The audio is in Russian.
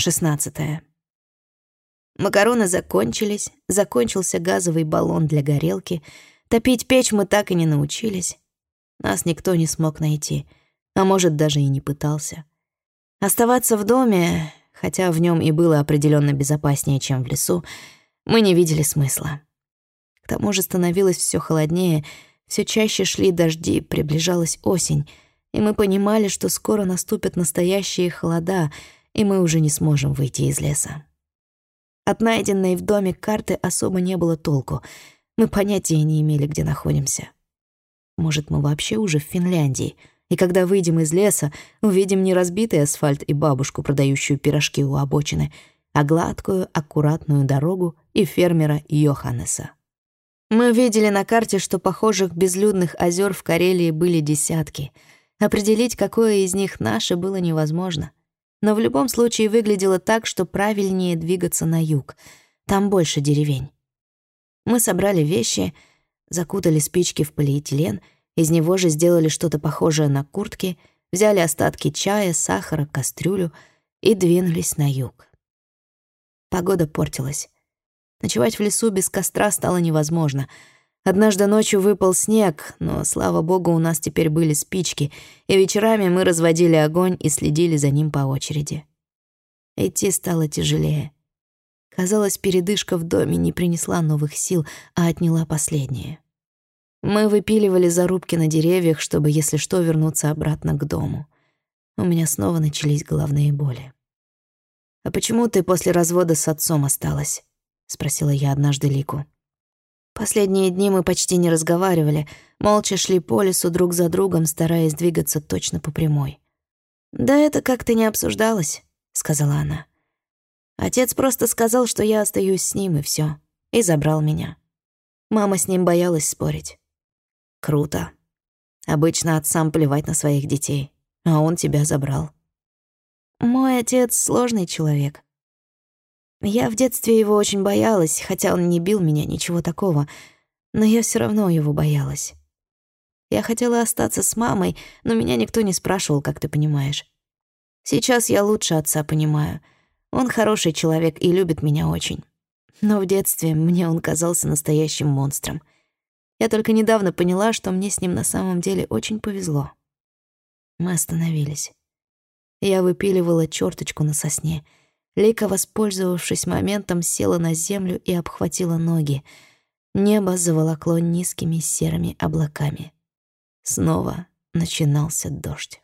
16. Макароны закончились, закончился газовый баллон для горелки. Топить печь мы так и не научились. Нас никто не смог найти, а может, даже и не пытался. Оставаться в доме, хотя в нем и было определенно безопаснее, чем в лесу, мы не видели смысла. К тому же становилось все холоднее, все чаще шли дожди, приближалась осень, и мы понимали, что скоро наступят настоящие холода — и мы уже не сможем выйти из леса. От найденной в доме карты особо не было толку. Мы понятия не имели, где находимся. Может, мы вообще уже в Финляндии, и когда выйдем из леса, увидим не разбитый асфальт и бабушку, продающую пирожки у обочины, а гладкую, аккуратную дорогу и фермера Йоханнеса. Мы видели на карте, что похожих безлюдных озер в Карелии были десятки. Определить, какое из них наше, было невозможно — но в любом случае выглядело так, что правильнее двигаться на юг. Там больше деревень. Мы собрали вещи, закутали спички в полиэтилен, из него же сделали что-то похожее на куртки, взяли остатки чая, сахара, кастрюлю и двинулись на юг. Погода портилась. Ночевать в лесу без костра стало невозможно — Однажды ночью выпал снег, но, слава богу, у нас теперь были спички, и вечерами мы разводили огонь и следили за ним по очереди. Идти стало тяжелее. Казалось, передышка в доме не принесла новых сил, а отняла последние. Мы выпиливали зарубки на деревьях, чтобы, если что, вернуться обратно к дому. У меня снова начались головные боли. «А почему ты после развода с отцом осталась?» — спросила я однажды Лику. Последние дни мы почти не разговаривали, молча шли по лесу друг за другом, стараясь двигаться точно по прямой. «Да это как-то не обсуждалось», — сказала она. «Отец просто сказал, что я остаюсь с ним, и все, и забрал меня. Мама с ним боялась спорить». «Круто. Обычно отцам плевать на своих детей, а он тебя забрал». «Мой отец сложный человек», я в детстве его очень боялась, хотя он не бил меня, ничего такого, но я все равно его боялась. Я хотела остаться с мамой, но меня никто не спрашивал, как ты понимаешь. Сейчас я лучше отца понимаю. Он хороший человек и любит меня очень. Но в детстве мне он казался настоящим монстром. Я только недавно поняла, что мне с ним на самом деле очень повезло. Мы остановились. Я выпиливала черточку на сосне — Лика, воспользовавшись моментом, села на землю и обхватила ноги. Небо заволокло низкими серыми облаками. Снова начинался дождь.